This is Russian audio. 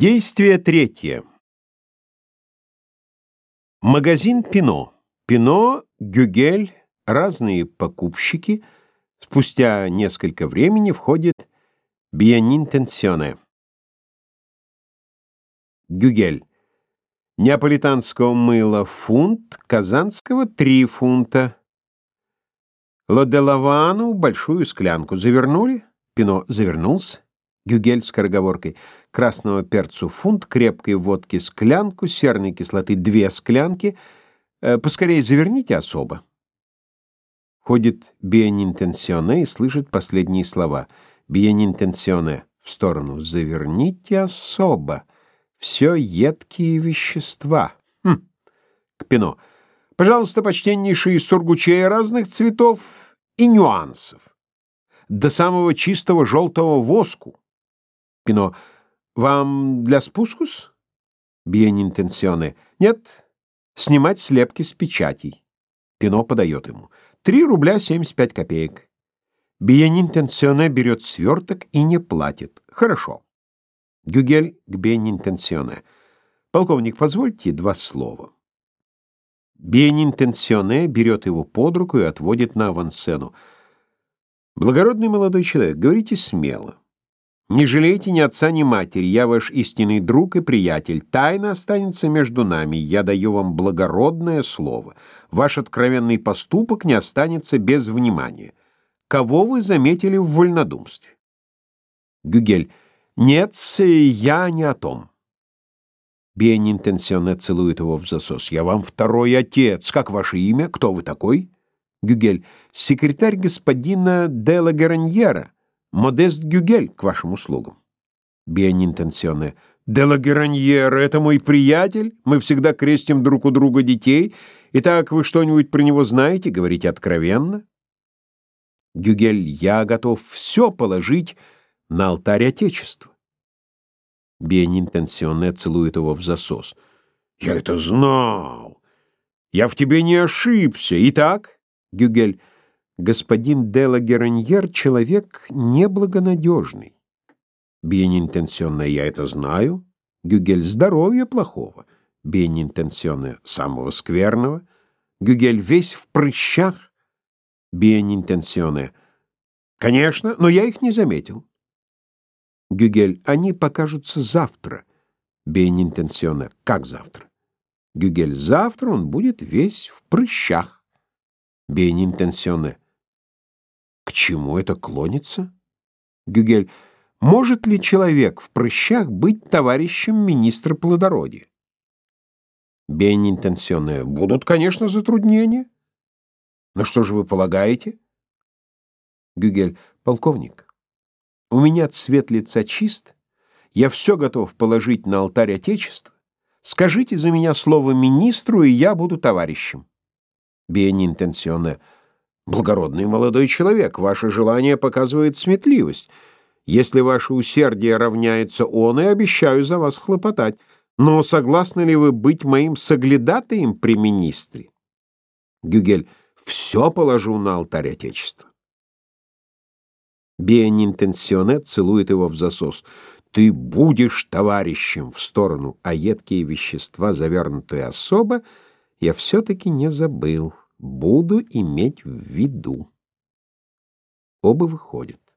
Действие третье. Магазин Пино. Пино, Гюгель, разные покупщики. Спустя несколько времени входит Бьянинтенсионе. Гюгель. Неаполитанского мыла фунт, казанского три фунта. Лоделавану большую склянку завернули. Пино завернулся. Гюгель скороговоркой. Красного перцу фунт, крепкой водки склянку, серной кислоты две склянки. Э, поскорее заверните особо. Ходит биенинтенсионе и слышит последние слова. Биенинтенсионе в сторону. Заверните особо. Все едкие вещества. Хм. К пино. Пожалуйста, почтеннейшие сургучей разных цветов и нюансов. До самого чистого желтого воску. Пино. Вам для спускус? Bien интенсионе. Нет. Снимать слепки с печатей. Пино подает ему. Три рубля семьдесят пять копеек. Bien интенсионе берет сверток и не платит. Хорошо. Гюгель к bien интенсионе. Полковник, позвольте два слова. Bien интенсионе берет его под руку и отводит на авансцену. Благородный молодой человек, говорите смело. Не жалейте ни отца, ни матери, я ваш истинный друг и приятель. Тайна останется между нами, я даю вам благородное слово. Ваш откровенный поступок не останется без внимания. Кого вы заметили в вольнодумстве? Гюгель. Нет, я не о том. Бенинтенсионне целует его в засос. Я вам второй отец. Как ваше имя? Кто вы такой? Гюгель. Секретарь господина де ла Гараньера. Модест Гюгель к вашим услугам. Бианинтенсионе. Де ла Гераньер, это мой приятель. Мы всегда крестим друг у друга детей. Итак, вы что-нибудь про него знаете? Говорите откровенно. Гюгель, я готов все положить на алтарь Отечества. Бианинтенсионе целует его в засос. Я это знал. Я в тебе не ошибся. Итак, Гюгель, господин Делла Гераньер — человек неблагонадежный. Бенинтенсионное я это знаю. Гюгель — здоровья плохого. Бенинтенсионное — самого скверного. Гюгель весь в прыщах. Бенинтенсионное — конечно, но я их не заметил. Гюгель — они покажутся завтра. Бенинтенсионное — как завтра? Гюгель — завтра он будет весь в прыщах. К чему это клонится? Гюгель. Может ли человек в прыщах быть товарищем министра плодородия? Бенинтенсионное. Будут, конечно, затруднения. Но что же вы полагаете? Гюгель. Полковник, у меня цвет лица чист, я все готов положить на алтарь Отечества. Скажите за меня слово министру, и я буду товарищем. Бенинтенсионное. Благородный молодой человек, ваше желание показывает сметливость. Если ваше усердие равняется он, и обещаю за вас хлопотать. Но согласны ли вы быть моим соглядатаем при министре? Гюгель, все положу на алтарь Отечества. Биенинтенсионет целует его в засос. Ты будешь товарищем в сторону, а едкие вещества, завернутые особо, я все-таки не забыл. Буду иметь в виду. Оба выходят.